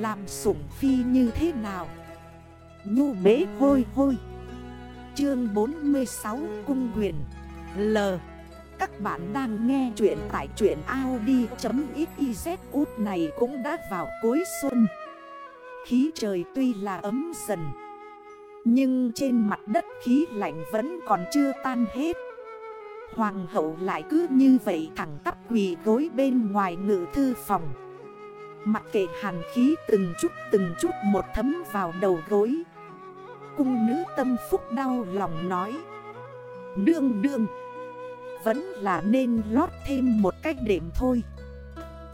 Làm sủng phi như thế nào? Nhu bế hôi hôi. Chương 46 Cung quyền. L. Các bạn đang nghe chuyện tại chuyện Audi.xyz út này cũng đã vào cuối xuân. Khí trời tuy là ấm dần, Nhưng trên mặt đất khí lạnh vẫn còn chưa tan hết. Hoàng hậu lại cứ như vậy thẳng tắp quỳ gối bên ngoài ngự thư phòng. Mặc kệ hàn khí từng chút từng chút một thấm vào đầu gối. Cung nữ tâm phúc đau lòng nói. Đương đương. Vẫn là nên lót thêm một cách đệm thôi.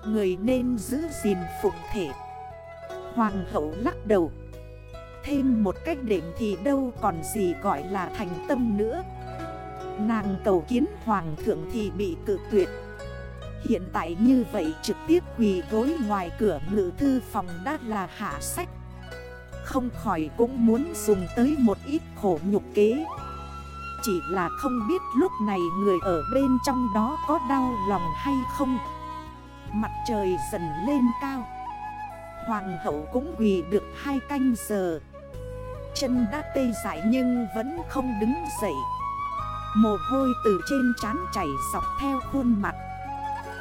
Người nên giữ gìn phục thể. Hoàng hậu lắc đầu. Thêm một cách đệm thì đâu còn gì gọi là thành tâm nữa. Nàng cầu kiến hoàng thượng thì bị cự tuyệt. Hiện tại như vậy trực tiếp quỳ gối ngoài cửa ngự thư phòng đã là hạ sách. Không khỏi cũng muốn dùng tới một ít khổ nhục kế. Chỉ là không biết lúc này người ở bên trong đó có đau lòng hay không. Mặt trời dần lên cao. Hoàng hậu cũng quỳ được hai canh giờ. Chân đã tê dại nhưng vẫn không đứng dậy. Mồ hôi từ trên trán chảy dọc theo khuôn mặt.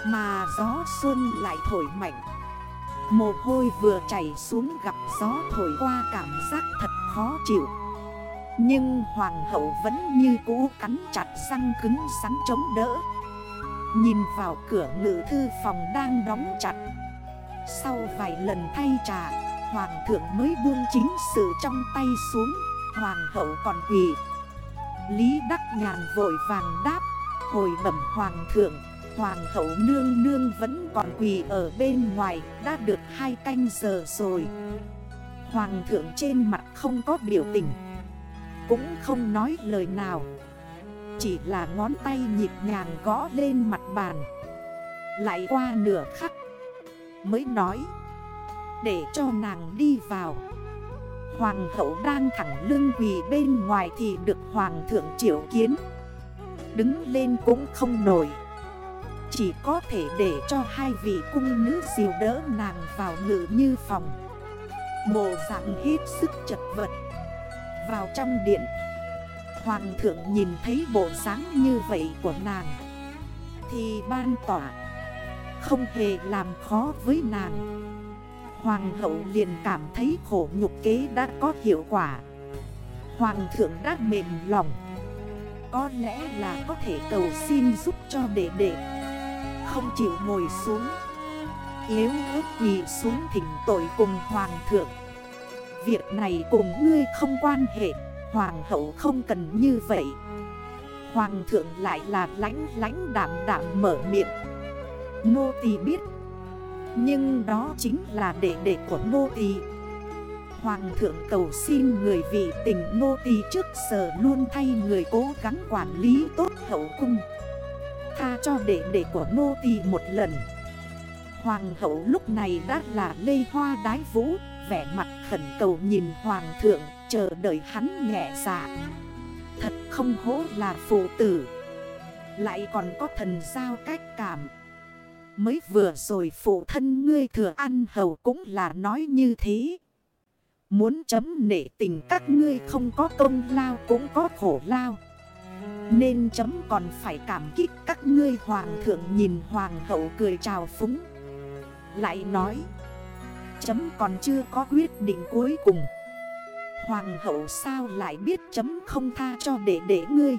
Mà gió xuân lại thổi mạnh. Mồ hôi vừa chảy xuống gặp gió thổi qua cảm giác thật khó chịu. Nhưng hoàng hậu vẫn như cũ cắn chặt răng cứng sắn chống đỡ. Nhìn vào cửa ngự thư phòng đang đóng chặt. Sau vài lần thay trà, Hoàng thượng mới buông chính sự trong tay xuống. Hoàng hậu còn quỳ. Lý Đắc Nhàn vội vàng đáp, Hồi bẩm Hoàng thượng Hoàng hậu nương nương vẫn còn quỳ ở bên ngoài, Đã được hai canh giờ rồi. Hoàng thượng trên mặt không có biểu tình, Cũng không nói lời nào. Chỉ là ngón tay nhịp nhàng gõ lên mặt bàn. Lại qua nửa khắc, Mới nói, Để cho nàng đi vào. Hoàng hậu đang thẳng lưng quỳ bên ngoài thì được hoàng thượng triệu kiến. Đứng lên cũng không nổi. Chỉ có thể để cho hai vị cung nữ diều đỡ nàng vào ngự như phòng. Mộ dạng hết sức chật vật. Vào trong điện, Hoàng thượng nhìn thấy bộ dáng như vậy của nàng. Thì ban tỏa, Không hề làm khó với nàng. Hoàng hậu liền cảm thấy khổ nhục kế đã có hiệu quả. Hoàng thượng đã mềm lòng. Có lẽ là có thể cầu xin giúp cho đệ đệ. Không chịu ngồi xuống. Yếu ớt quỳ xuống thỉnh tội cùng Hoàng thượng. Việc này cùng ngươi không quan hệ, Hoàng hậu không cần như vậy. Hoàng thượng lại là lánh lánh đảm đảm mở miệng. Nô tỳ biết, nhưng đó chính là đệ đệ của nô tỳ. Hoàng thượng cầu xin người vị tình nô tỳ trước giờ luôn thay người cố gắng quản lý tốt hậu cung. Tha cho đệ đệ của nô tỳ một lần Hoàng hậu lúc này đã là lê hoa đái vũ, Vẻ mặt khẩn cầu nhìn hoàng thượng, chờ đợi hắn nhẹ dạ Thật không hố là phụ tử, Lại còn có thần giao cách cảm Mới vừa rồi phụ thân ngươi thừa ăn hầu cũng là nói như thế. Muốn chấm nể tình các ngươi không có công lao cũng có khổ lao. Nên chấm còn phải cảm kích các ngươi hoàng thượng nhìn hoàng hậu cười chào phúng. Lại nói. Chấm còn chưa có quyết định cuối cùng. Hoàng hậu sao lại biết chấm không tha cho để để ngươi.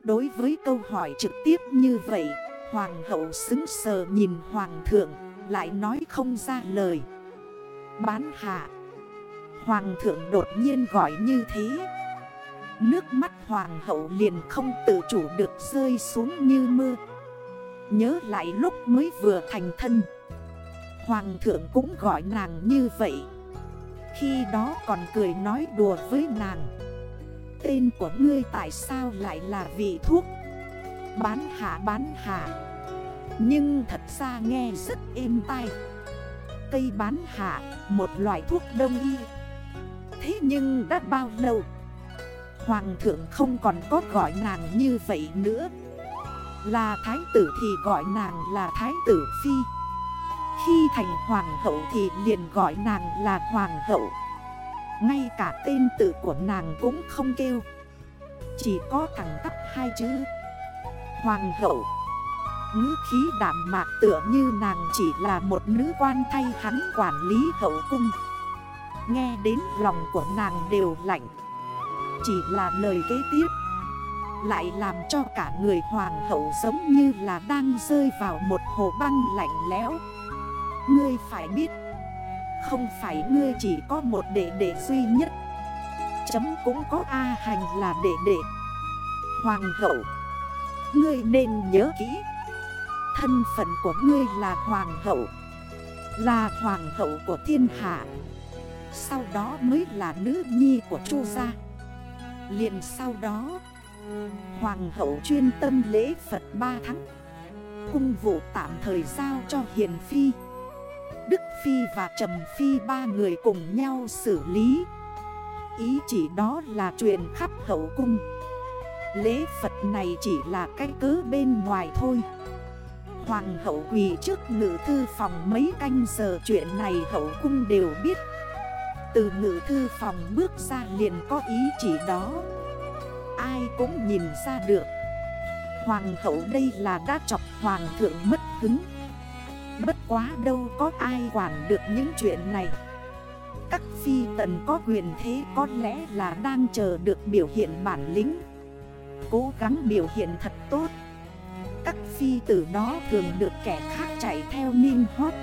Đối với câu hỏi trực tiếp như vậy, Hoàng hậu xứng sờ nhìn hoàng thượng, Lại nói không ra lời Bán hạ, Hoàng thượng đột nhiên gọi như thế Nước mắt hoàng hậu liền không tự chủ được rơi xuống như mưa. Nhớ lại lúc mới vừa thành thân. Hoàng thượng cũng gọi nàng như vậy. Khi đó còn cười nói đùa với nàng. Tên của ngươi tại sao lại là vị thuốc? Bán hạ bán hạ. Nhưng thật ra nghe rất êm tai. Cây bán hạ, Một loại thuốc đông y. Thế nhưng đã bao lâu? Hoàng thượng không còn có gọi nàng như vậy nữa. Là thái tử thì gọi nàng là thái tử phi. Khi thành hoàng hậu thì liền gọi nàng là hoàng hậu. Ngay cả tên tự của nàng cũng không kêu. Chỉ có thẳng tắp hai chữ. Hoàng hậu. Ngữ khí đảm mạc tựa như nàng chỉ là một nữ quan thay hắn quản lý hậu cung. Nghe đến lòng của nàng đều lạnh. Chỉ là lời kế tiếp. Lại làm cho cả người hoàng hậu giống như là đang rơi vào một hồ băng lạnh lẽo. Ngươi phải biết, Không phải ngươi chỉ có một đệ đệ duy nhất. Chấm cũng có A hành là đệ đệ. Hoàng hậu, Ngươi nên nhớ kỹ, Thân phận của ngươi là hoàng hậu, Là hoàng hậu của thiên hạ. Sau đó mới là nữ nhi của chu gia liền sau đó, Hoàng hậu chuyên tâm lễ Phật 3 tháng. Cung vụ tạm thời giao cho Hiền Phi. Đức Phi và Trầm Phi ba người cùng nhau xử lý. Ý chỉ đó là chuyện khắp hậu cung. Lễ Phật này chỉ là cái cớ bên ngoài thôi. Hoàng hậu quỳ trước ngự thư phòng mấy canh giờ chuyện này hậu cung đều biết. Từ ngữ thư phòng bước ra liền có ý chỉ đó. Ai cũng nhìn ra được. Hoàng hậu đây là đã chọc hoàng thượng mất hứng. Bất quá đâu có ai quản được những chuyện này. Các phi tần có quyền thế có lẽ là đang chờ được biểu hiện bản lĩnh. Cố gắng biểu hiện thật tốt. Các phi tử đó thường được kẻ khác chạy theo ninh hót.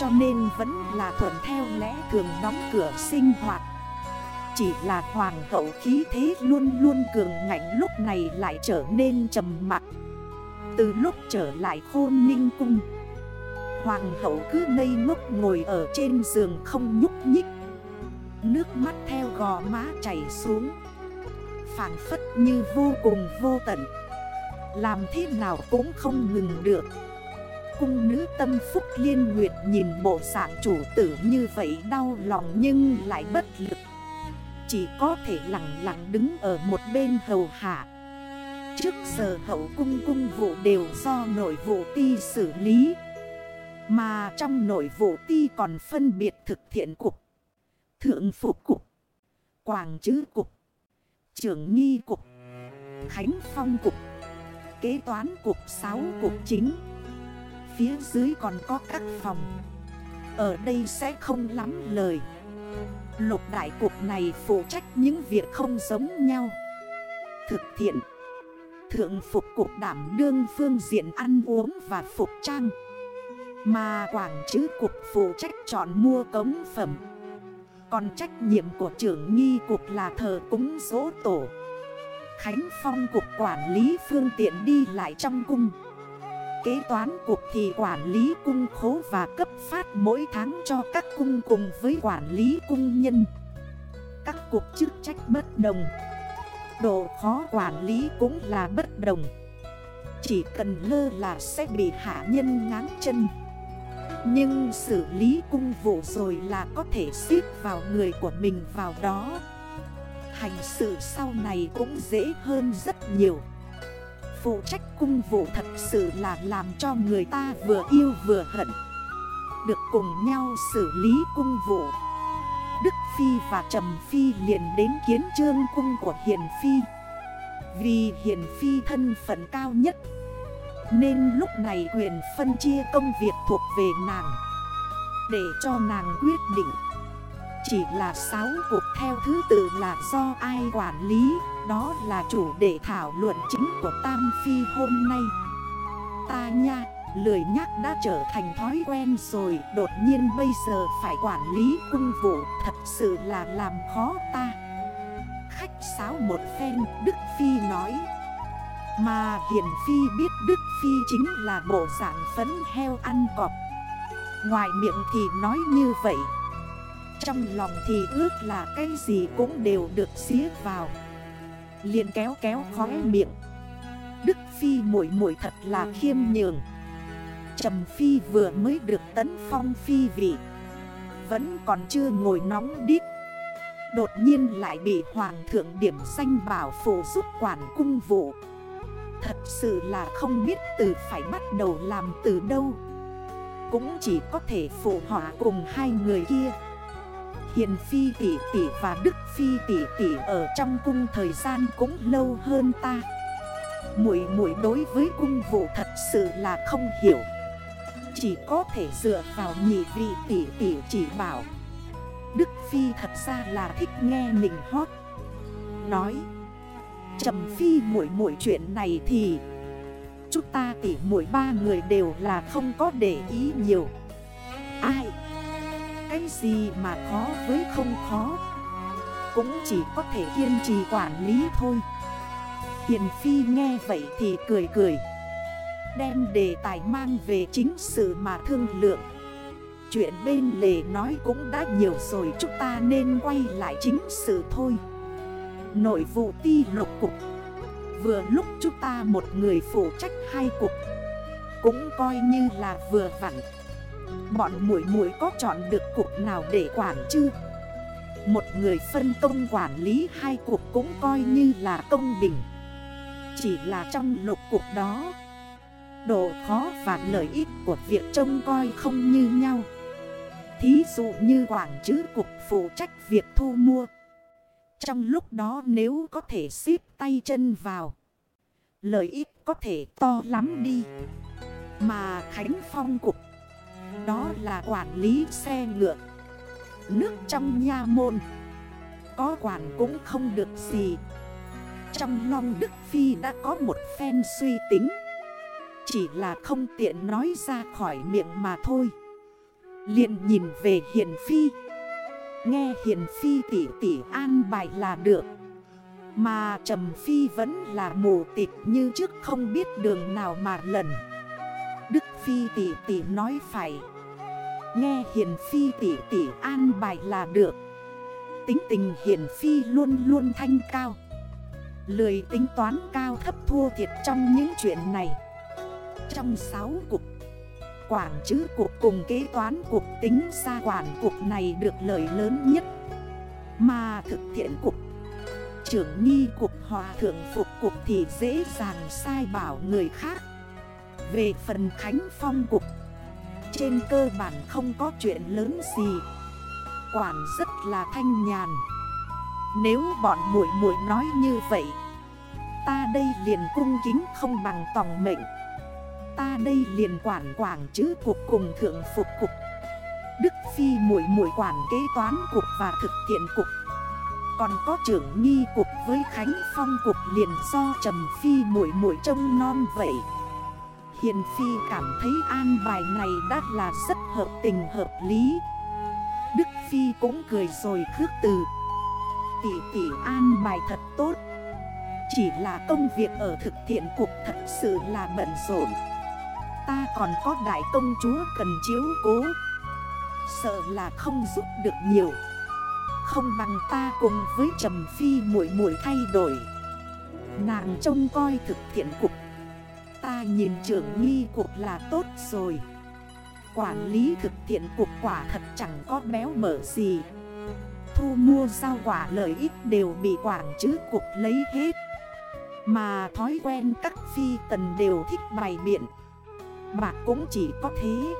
Cho nên vẫn là thuận theo lẽ thường đóng cửa sinh hoạt. Chỉ là hoàng hậu khí thế luôn luôn cường ngạnh lúc này lại trở nên trầm mặt Từ lúc trở lại khôn ninh cung, Hoàng hậu cứ ngây ngốc ngồi ở trên giường không nhúc nhích. Nước mắt theo gò má chảy xuống Phản phất như vô cùng vô tận. Làm thế nào cũng không ngừng được. Cung nữ tâm phúc liên nguyệt nhìn bộ dạng chủ tử như vậy đau lòng nhưng lại bất lực. Chỉ có thể lặng lặng đứng ở một bên hầu hạ. Trước giờ hậu cung cung vụ đều do nội vụ ti xử lý. Mà trong nội vụ ti còn phân biệt thực thiện cục, Thượng phục cục, Quảng chữ cục, Trưởng nghi cục Khánh phong cục, kế toán cục 6 cục chính. Phía dưới còn có các phòng. Ở đây sẽ không lắm lời. Lục đại cục này phụ trách những việc không giống nhau. Thực thiện. Thượng phục cục đảm đương phương diện ăn uống và phục trang. Mà quảng chứ cục phụ trách chọn mua cống phẩm. Còn trách nhiệm của trưởng nghi cục là thờ cúng dỗ tổ. Khánh Phong cục quản lý phương tiện đi lại trong cung. Kế toán cuộc thì quản lý cung khố và cấp phát mỗi tháng cho các cung cùng với quản lý cung nhân. Các cuộc chức trách bất đồng. Độ khó quản lý cũng là bất đồng. Chỉ cần lơ là sẽ bị hạ nhân ngáng chân. Nhưng xử lý cung vụ rồi là có thể xếp vào người của mình vào đó. Hành sự sau này cũng dễ hơn rất nhiều. Phụ trách cung vụ thật sự là làm cho người ta vừa yêu vừa hận. Được cùng nhau xử lý cung vụ. Đức Phi và Trầm Phi liền đến kiến trương cung của Hiền Phi. Vì Hiền Phi thân phận cao nhất, Nên lúc này quyền phân chia công việc thuộc về nàng. Để cho nàng quyết định, chỉ là 6 cuộc theo thứ tự là do ai quản lý. Đó là chủ đề thảo luận chính của Tam Phi hôm nay. Ta nha, lười nhắc đã trở thành thói quen rồi Đột nhiên bây giờ phải quản lý cung vụ Thật sự là làm khó ta. Khách sáo một phen Đức Phi nói. Mà Hiền Phi biết Đức Phi chính là bộ dạng phấn heo ăn cọp. Ngoài miệng thì nói như vậy. Trong lòng thì ước là cái gì cũng đều được xía vào liền kéo kéo khóe miệng. Đức Phi muội muội thật là khiêm nhường. Trầm Phi vừa mới được tấn phong phi vị, Vẫn còn chưa ngồi nóng đít Đột nhiên lại bị Hoàng thượng điểm danh bảo phụ giúp quản cung vụ. Thật sự là không biết từ phải bắt đầu làm từ đâu. Cũng chỉ có thể phụ họa cùng hai người kia. Hiền Phi tỷ tỷ và Đức Phi tỷ tỷ ở trong cung thời gian cũng lâu hơn ta. Muội muội đối với cung vụ thật sự là không hiểu. Chỉ có thể dựa vào nhị vị tỷ tỷ chỉ bảo. Đức Phi thật ra là thích nghe mình hót. Nói, Trầm Phi muội muội chuyện này thì Chúng ta tỷ muội ba người đều là không có để ý nhiều. Ai? Cái gì mà khó với không khó Cũng chỉ có thể kiên trì quản lý thôi. Hiền Phi nghe vậy thì cười cười. Đem đề tài mang về chính sự mà thương lượng. Chuyện bên lề nói cũng đã nhiều rồi, Chúng ta nên quay lại chính sự thôi. Nội vụ ti lục cục. Vừa lúc chúng ta một người phụ trách hai cục. Cũng coi như là vừa vặn. Bọn mũi mũi có chọn được cục nào để quản chứ Một người phân công quản lý hai cục cũng coi như là công bình Chỉ là trong lục cục đó, Độ khó và lợi ích của việc trông coi không như nhau Thí dụ như quảng chữ cục phụ trách việc thu mua trong lúc đó nếu có thể xếp tay chân vào. Lợi ích có thể to lắm đi. Mà Khánh Phong cục. Đó là quản lý xe ngựa. Nước trong nha môn. Có quản cũng không được gì. Trong lòng Đức Phi đã có một phen suy tính. Chỉ là không tiện nói ra khỏi miệng mà thôi. liền nhìn về Hiền Phi. Nghe Hiền Phi tỉ tỉ an bài là được Mà Trầm Phi vẫn là mù tịch như trước không biết đường nào mà lần Phi tỷ tỷ nói phải. Nghe Hiền Phi tỷ tỷ an bài là được. Tính tình Hiền Phi luôn luôn thanh cao. Lười tính toán cao thấp thua thiệt trong những chuyện này. Trong sáu cục Quảng chữ cục cùng kế toán cục tính ra quản cục này được lợi lớn nhất. Mà thực thiện cục Trưởng nghi cục hòa thượng phục cục thì dễ dàng sai bảo người khác. Về phần Khánh Phong cục, Trên cơ bản không có chuyện lớn gì. Quản rất là thanh nhàn. Nếu bọn muội muội nói như vậy, Ta đây liền cung kính không bằng tòng mệnh. Ta đây liền quản quảng chữ cục cùng thượng phục cục. Đức Phi muội muội quản kế toán cục và thực tiện cục. Còn có trưởng nghi cục với Khánh Phong cục liền do Trầm Phi muội muội trông non vậy. Hiền Phi cảm thấy an bài này đã là rất hợp tình hợp lý. Đức Phi cũng cười rồi khước từ. Tỷ tỷ an bài thật tốt. Chỉ là công việc ở thực thiện cục thật sự là bận rộn. Ta còn có đại công chúa cần chiếu cố. Sợ là không giúp được nhiều. Không bằng ta cùng với Trầm Phi muội muội thay đổi. Nàng trông coi thực thiện cục nhìn trưởng nghi cuộc là tốt rồi. Quản lý thực thiện cuộc quả thật chẳng có béo mở gì. Thu mua giao quả lợi ích đều bị quảng chữ cuộc lấy hết. Mà thói quen các phi tần đều thích bày biện. Bạc cũng chỉ có thế.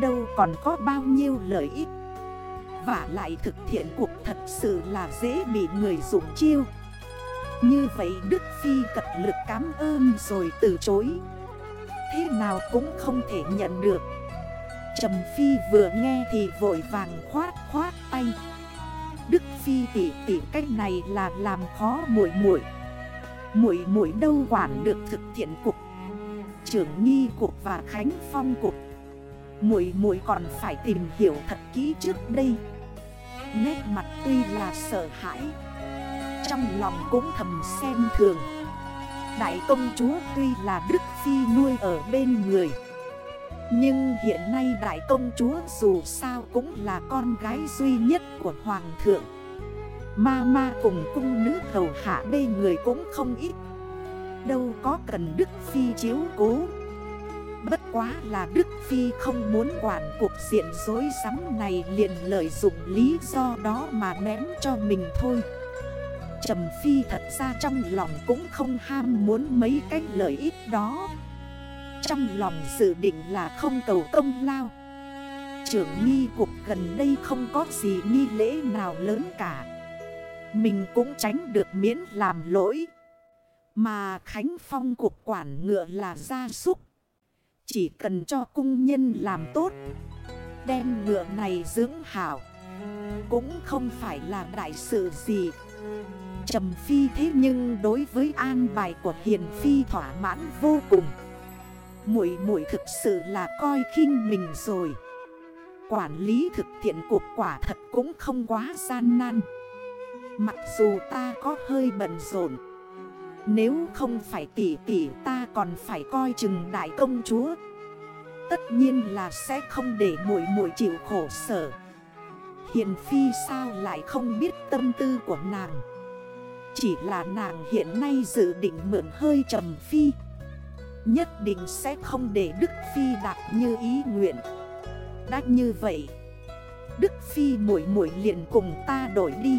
Đâu còn có bao nhiêu lợi ích. Và lại thực thiện cuộc thật sự là dễ bị người dụng chiêu. Như vậy Đức Phi cật lực cảm ơn rồi từ chối. Thế nào cũng không thể nhận được. Trầm Phi vừa nghe thì vội vàng khoát khoát tay. Đức Phi tỉ tỉ cách này là làm khó muội muội. Muội muội đâu quản được thực thiện cục, trưởng nghi cục và khánh phong cục. Muội muội còn phải tìm hiểu thật kỹ trước đây. Nét mặt tuy là sợ hãi trong lòng cũng thầm xem thường. Đại công chúa tuy là Đức Phi nuôi ở bên người, Nhưng hiện nay đại công chúa dù sao cũng là con gái duy nhất của Hoàng thượng. Ma ma cùng cung nữ hầu hạ bên người cũng không ít. Đâu có cần Đức Phi chiếu cố. Bất quá là Đức Phi không muốn quản cuộc diện dối rắm này liền lợi dụng lý do đó mà ném cho mình thôi. Trầm Phi thật ra trong lòng cũng không ham muốn mấy cái lợi ích đó. Trong lòng dự định là không cầu công lao. Trưởng nghi cuộc gần đây không có gì nghi lễ nào lớn cả. Mình cũng tránh được miễn làm lỗi. Mà Khánh Phong cuộc quản ngựa là gia súc. Chỉ cần cho cung nhân làm tốt, Đem ngựa này dưỡng hảo, Cũng không phải là đại sự gì. Trầm Phi thế nhưng đối với an bài của Hiền Phi thỏa mãn vô cùng. Muội muội thực sự là coi khinh mình rồi. Quản lý thực thiện cuộc quả thật cũng không quá gian nan. Mặc dù ta có hơi bận rộn, Nếu không phải tỷ tỷ ta còn phải coi chừng đại công chúa. Tất nhiên là sẽ không để muội muội chịu khổ sở. Hiền Phi sao lại không biết tâm tư của nàng? Chỉ là nàng hiện nay dự định mượn hơi trầm Phi. Nhất định sẽ không để Đức Phi đạt như ý nguyện. Đã như vậy, Đức Phi muội muội liền cùng ta đổi đi.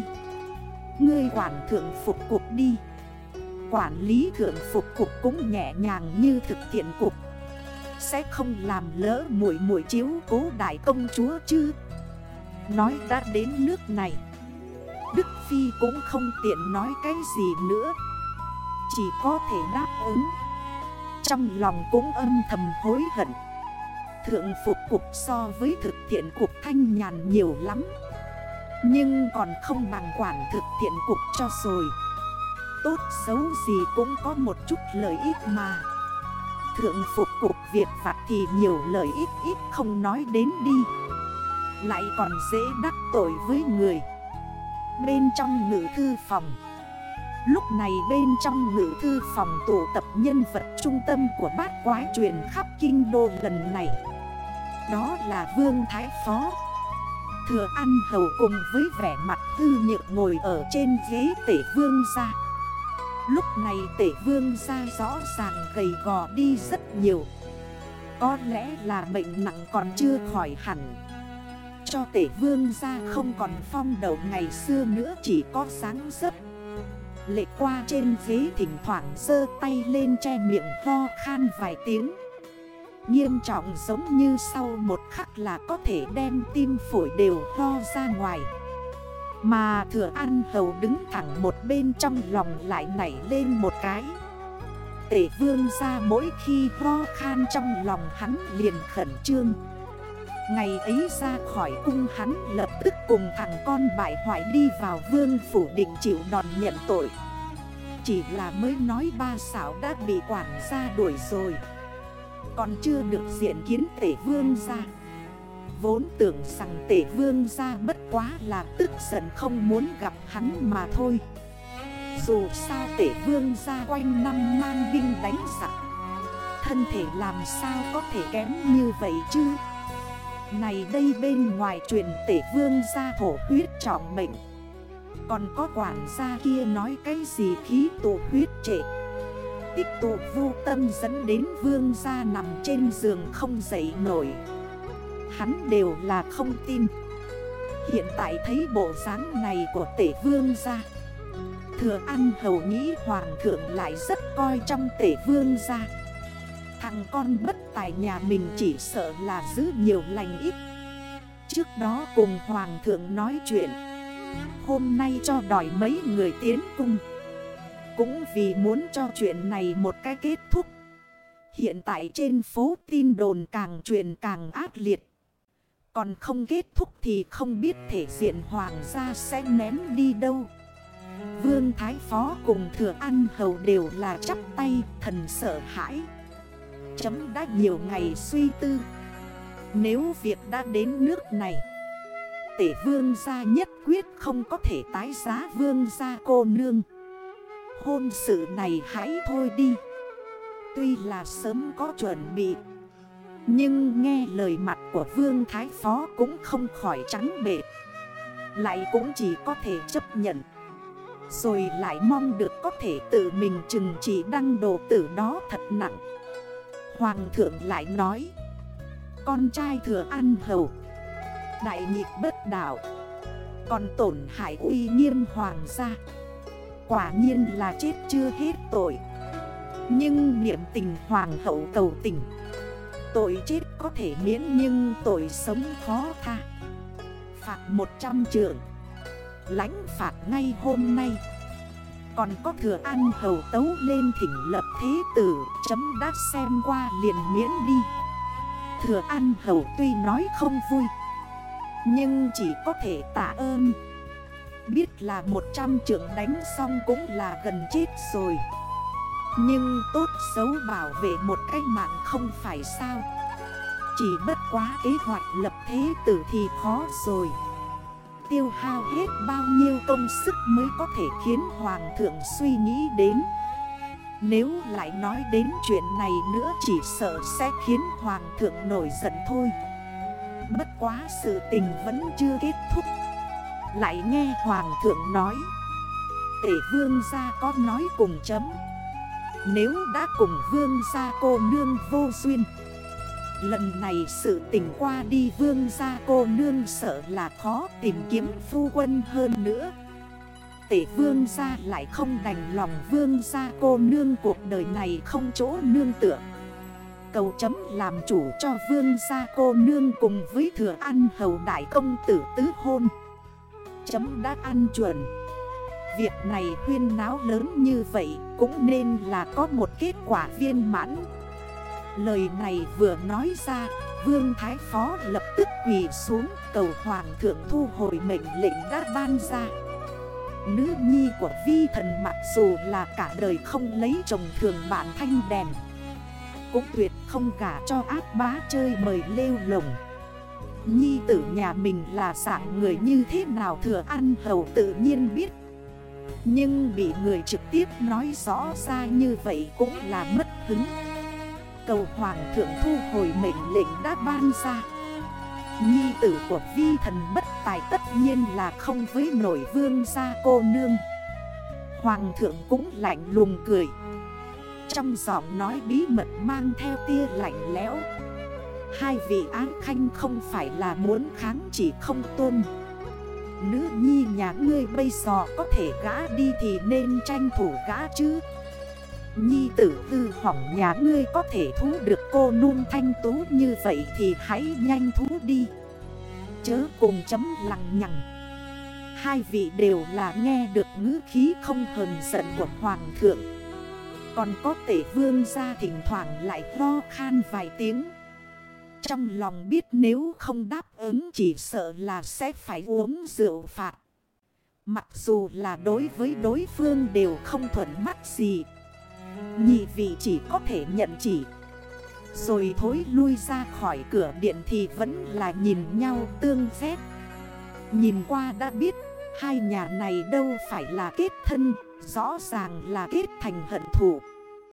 Ngươi quản thượng phục cục đi. Quản lý thượng phục cục cũng nhẹ nhàng như thực thiện cục Sẽ không làm lỡ muội muội chiếu cố đại công chúa chứ? Nói đã đến nước này Đức Phi cũng không tiện nói cái gì nữa. Chỉ có thể đáp ứng. Trong lòng cũng âm thầm hối hận. Thượng phục cục so với thực thiện cục thanh nhàn nhiều lắm. Nhưng còn không bằng quản thực thiện cục cho rồi. Tốt xấu gì cũng có một chút lợi ích mà. Thượng phục cục việc phạt thì nhiều lợi ích ít không nói đến đi. Lại còn dễ đắc tội với người. Bên trong ngữ thư phòng. Lúc này bên trong ngữ thư phòng tụ tập nhân vật trung tâm của bát quái truyền khắp kinh đô lần này. Đó là Vương Thái Phó. Thừa ăn hầu cùng với vẻ mặt hư nhược ngồi ở trên ghế tể vương ra Lúc này tể vương ra rõ ràng gầy gò đi rất nhiều. Có lẽ là bệnh nặng còn chưa khỏi hẳn. Cho tể vương ra không còn phong đầu ngày xưa nữa, chỉ có sáng giấc Lệ qua trên ghế thỉnh thoảng dơ tay lên che miệng ho khan vài tiếng. Nghiêm trọng giống như sau một khắc là có thể đem tim phổi đều ho ra ngoài. Mà thừa ăn hầu đứng thẳng một bên trong lòng lại nảy lên một cái. Tể vương ra mỗi khi ho khan trong lòng hắn liền khẩn trương. Ngày ấy ra khỏi cung hắn, lập tức cùng thằng con bại hoại đi vào vương phủ định chịu đòn nhận tội. Chỉ là mới nói ba xảo đã bị quản gia đuổi rồi. Còn chưa được diện kiến tể vương ra Vốn tưởng rằng tể vương ra bất quá là tức giận không muốn gặp hắn mà thôi. Dù sao tể vương ra quanh năm mang binh đánh giặc. Thân thể làm sao có thể kém như vậy chứ? Này đây bên ngoài truyền tể vương ra thổ huyết trọng mệnh. Còn có quản gia kia nói cái gì khí tụ huyết trệ? Tích tụ vô tâm dẫn đến vương ra nằm trên giường không dậy nổi. Hắn đều là không tin. Hiện tại thấy bộ dáng này của tể vương ra Thừa ăn hầu nghĩ hoàng thượng lại rất coi trong tể vương ra Thằng con bất tài nhà mình chỉ sợ là giữ nhiều lành ít. Trước đó cùng Hoàng thượng nói chuyện. Hôm nay cho đòi mấy người tiến cung. Cũng vì muốn cho chuyện này một cái kết thúc. Hiện tại trên phố tin đồn càng truyền càng ác liệt. Còn không kết thúc thì không biết thể diện hoàng gia sẽ ném đi đâu. Vương Thái Phó cùng Thừa Ăn Hầu đều là chắp tay thần sợ hãi. Chấm đã nhiều ngày suy tư. Nếu việc đã đến nước này, Tể vương gia nhất quyết không có thể tái giá vương gia cô nương. Hôn sự này hãy thôi đi. Tuy là sớm có chuẩn bị, Nhưng nghe lời mặt của vương thái phó cũng không khỏi trắng bệ Lại cũng chỉ có thể chấp nhận. Rồi lại mong được có thể tự mình chừng chỉ đăng đồ tử đó thật nặng. Hoàng thượng lại nói. Con trai thừa ăn hầu. Đại nghịch bất đảo Còn tổn hại uy nghiêm hoàng gia. Quả nhiên là chết chưa hết tội. Nhưng niệm tình hoàng hậu cầu tình. Tội chết có thể miễn nhưng tội sống khó tha. Phạt 100 trượng. Lãnh phạt ngay hôm nay. Còn có thừa ăn hầu tấu lên thỉnh lập thế tử, Chấm đáp xem qua liền miễn đi. Thừa ăn hầu tuy nói không vui, Nhưng chỉ có thể tạ ơn. Biết là 100 trượng đánh xong cũng là gần chết rồi. Nhưng tốt xấu bảo vệ một cái mạng không phải sao? Chỉ bất quá kế hoạch lập thế tử thì khó rồi. Tiêu hao hết bao nhiêu công sức mới có thể khiến Hoàng thượng suy nghĩ đến. Nếu lại nói đến chuyện này nữa chỉ sợ sẽ khiến Hoàng thượng nổi giận thôi. Bất quá sự tình vẫn chưa kết thúc. Lại nghe Hoàng thượng nói. Tể vương gia có nói cùng chấm. Nếu đã cùng vương gia cô nương vô duyên Lần này sự tình qua đi vương gia cô nương sợ là khó tìm kiếm phu quân hơn nữa. Tể vương gia lại không đành lòng vương gia cô nương cuộc đời này không chỗ nương tựa. Cầu chấm làm chủ cho vương gia cô nương cùng với thừa ăn hầu đại công tử tứ hôn. Chấm đã ăn chuẩn. Việc này huyên náo lớn như vậy cũng nên là có một kết quả viên mãn. Lời này vừa nói ra, Vương Thái Phó lập tức quỳ xuống, cầu Hoàng thượng thu hồi mệnh lệnh đã ban ra. Nữ nhi của vi thần mặc dù là cả đời không lấy chồng thường bạn thanh đèn, Cũng tuyệt không cả cho ác bá chơi mời lêu lồng. Nhi tử nhà mình là dạng người như thế nào thừa ăn hầu tự nhiên biết. Nhưng bị người trực tiếp nói rõ ra như vậy cũng là mất hứng. Cầu hoàng thượng thu hồi mệnh lệnh đã ban ra. Nhi tử của vi thần bất tài tất nhiên là không với nổi vương gia cô nương. Hoàng thượng cũng lạnh lùng cười. Trong giọng nói bí mật mang theo tia lạnh lẽo. Hai vị ác khanh không phải là muốn kháng chỉ không tôn. Nữ nhi nhà ngươi bây giờ có thể gã đi thì nên tranh thủ gã chứ. Nhi tử tư hỏng nhà ngươi có thể thú được cô nung thanh tú như vậy thì hãy nhanh thú đi. Chớ cùng chấm lặng nhằng. Hai vị đều là nghe được ngữ khí không hờn giận của Hoàng thượng. Còn có tể vương ra thỉnh thoảng lại lo khan vài tiếng. Trong lòng biết nếu không đáp ứng chỉ sợ là sẽ phải uống rượu phạt. Mặc dù là đối với đối phương đều không thuận mắt gì Nhị vị chỉ có thể nhận chỉ. Rồi thối lui ra khỏi cửa điện thì vẫn là nhìn nhau tương phép. Nhìn qua đã biết, Hai nhà này đâu phải là kết thân, Rõ ràng là kết thành hận thù.